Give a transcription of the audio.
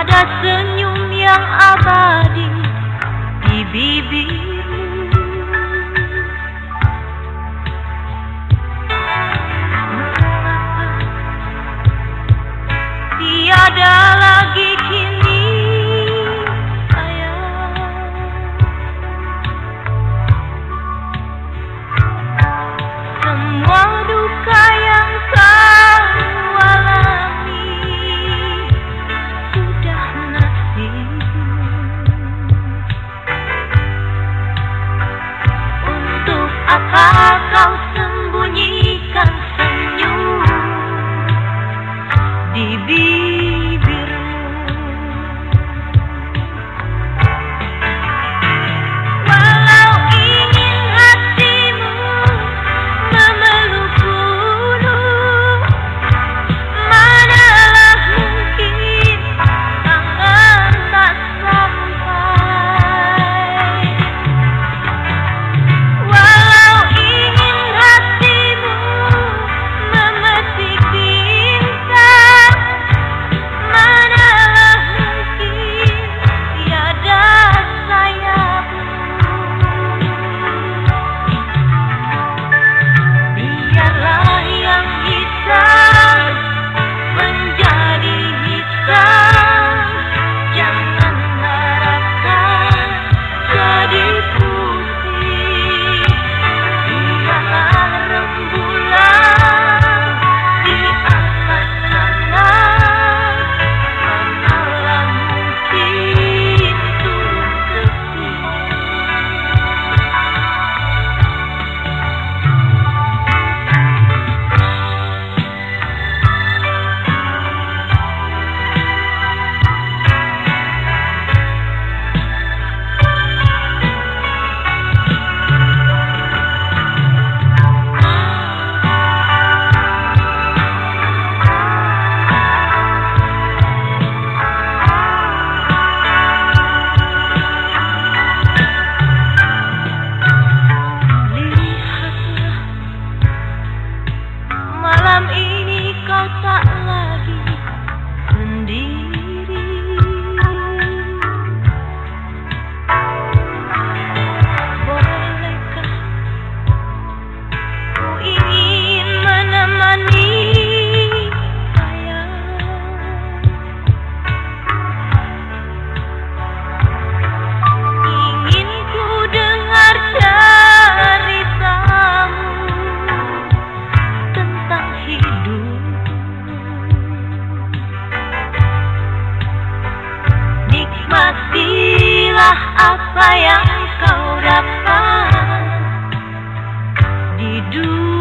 ada senyum yang abadi di bibir. apa yang kau dapat? Di dunia